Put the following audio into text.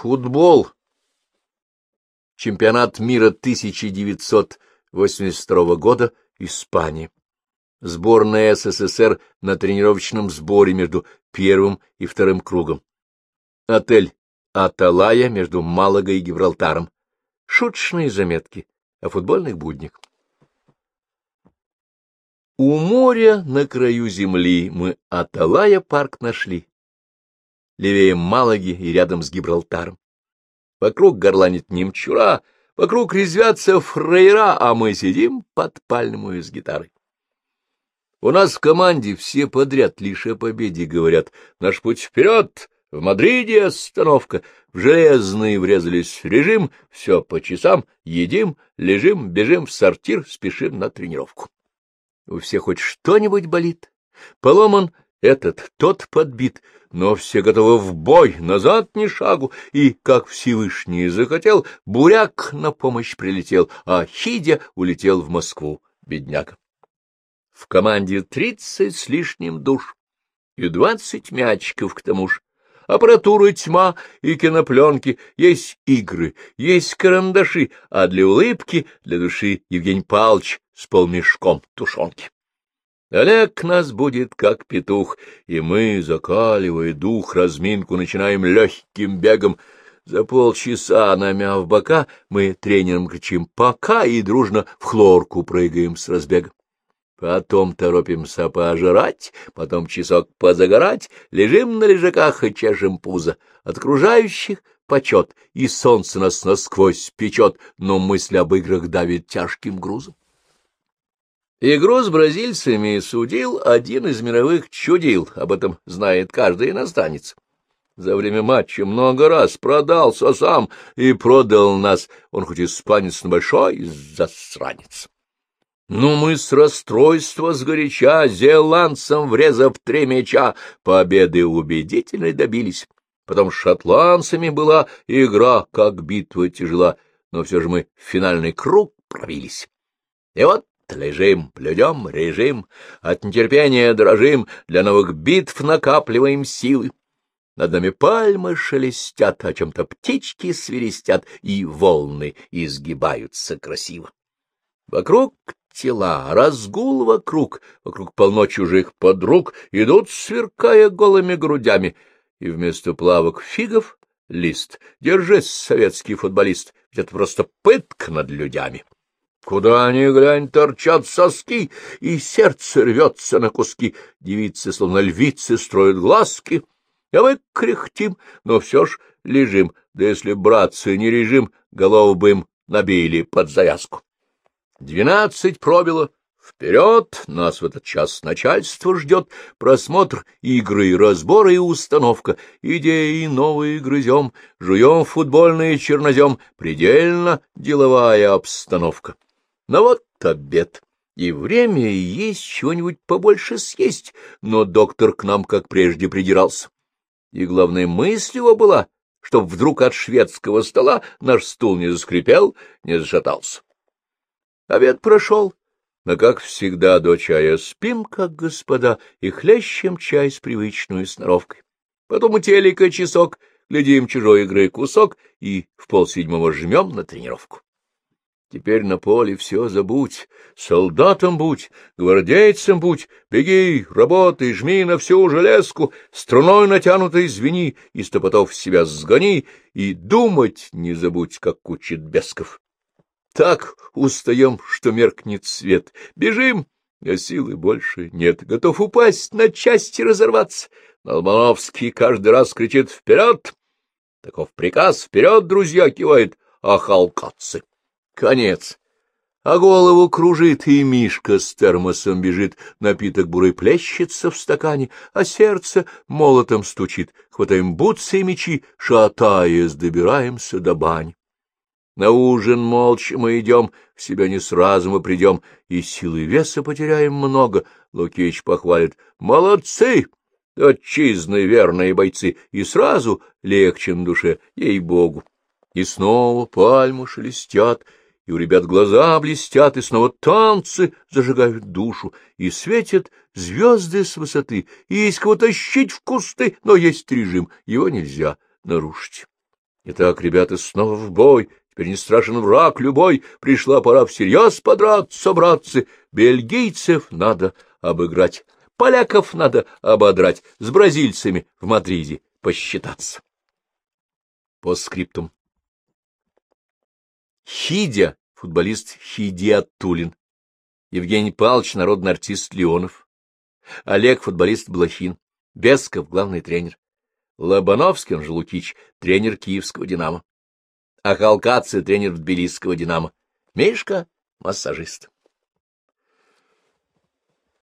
Футбол. Чемпионат мира 1982 года. Испания. Сборная СССР на тренировочном сборе между первым и вторым кругом. Отель Аталая между Малагой и Гибралтаром. Шуточные заметки о футбольных буднях. У моря на краю земли мы Аталая парк нашли левее Малаги и рядом с Гибралтаром. Вокруг горланит немчура, вокруг резвятся фрейра, а мы сидим под пальмою с гитарой. У нас в команде все подряд лишь о победе говорят. Наш путь вперед, в Мадриде остановка. В железный врезались режим, все по часам, едим, лежим, бежим в сортир, спешим на тренировку. У всех хоть что-нибудь болит. Поломан этот, тот подбит, но все готовы в бой, назад ни шагу, и, как Всевышний захотел, буряк на помощь прилетел, а Хидя улетел в Москву, бедняга. В команде тридцать с лишним душ и двадцать мячиков к тому же. Аппаратура тьма и кинопленки, есть игры, есть карандаши, а для улыбки, для души Евгений Павлович с полмешком тушенки. Олег нас будет как петух, и мы, закаливая дух, разминку начинаем легким бегом. За полчаса, намяв бока, мы тренерам кричим «пока» и дружно в хлорку прыгаем с разбега. Потом торопимся пожрать, потом часок позагорать, лежим на лежаках и чешем пузо. От окружающих почет, и солнце нас насквозь печет, но мысль об играх давит тяжким грузом. Игру с бразильцами судил один из мировых чудил, об этом знает каждый иностранец. За время матча много раз продался сам и продал нас, он хоть испанец, но большой засранец. Ну, мы с расстройства сгоряча, зеландцам врезав три мяча, победы убедительной добились. Потом с шотландцами была игра, как битва тяжела, но все же мы в финальный круг пробились. И вот Лежим, блюдем режим, от нетерпения дрожим, для новых битв накапливаем силы. Над нами пальмы шелестят, о чем-то птички свиристят, и волны изгибаются красиво. Вокруг тела, разгул вокруг, вокруг полно чужих подруг, идут, сверкая голыми грудями, и вместо плавок фигов — лист. Держись, советский футболист, ведь это просто пытка над людьми. Куда ни глянь, торчат соски, и сердце рвется на куски. Девицы, словно львицы, строят глазки, а мы кряхтим, но все ж лежим. Да если, братцы, не режим, голов бы им набили под завязку. Двенадцать пробило. Вперед! Нас в этот час начальство ждет. Просмотр игры, разбор и установка. Идеи новые грызем, жуем футбольный чернозем. Предельно деловая обстановка. Но вот обед, и время есть чего-нибудь побольше съесть, но доктор к нам, как прежде, придирался. И главная мысль его была, чтоб вдруг от шведского стола наш стул не заскрипел, не зашатался. Обед прошел, но, как всегда, до чая спим, как господа, и хлещем чай с привычной сноровкой. Потом у телека часок, глядим чужой игры кусок и в полседьмого жмем на тренировку. Теперь на поле все забудь, солдатом будь, гвардейцем будь, беги, работай, жми на всю железку, струной натянутой звени, и стопотов себя сгони, и думать не забудь, как учит Бесков. Так устаем, что меркнет свет, бежим, а силы больше нет, готов упасть, на части разорваться. Налмановский каждый раз кричит «Вперед!» Таков приказ «Вперед, друзья!» кивает, а халкатцы. Конец. А голову кружит, и Мишка с термосом бежит, напиток бурый плещется в стакане, а сердце молотом стучит. Хватаем бутсы и мечи, шатаясь, добираемся до бань. На ужин молча мы идем, в себя не сразу мы придем, и силы веса потеряем много. Лукич похвалит. Молодцы! Отчизны верные бойцы, и сразу легче на душе, ей-богу. И снова пальмы шелестят, и у ребят глаза блестят, и снова танцы зажигают душу, и светят звезды с высоты, и есть кого тащить в кусты, но есть режим, его нельзя нарушить. Итак, ребята, снова в бой. Теперь не страшен враг любой. Пришла пора всерьез подраться, братцы. Бельгийцев надо обыграть. Поляков надо ободрать. С бразильцами в Мадриде посчитаться. По скриптум. Хидя, футболист Хидиатулин. Евгений Павлович, народный артист Леонов. Олег, футболист Блохин. Бесков, главный тренер. Лобановский, он же Лукич, тренер киевского «Динамо». Ахалкадзе, тренер тбилисского «Динамо». Мишка — массажист.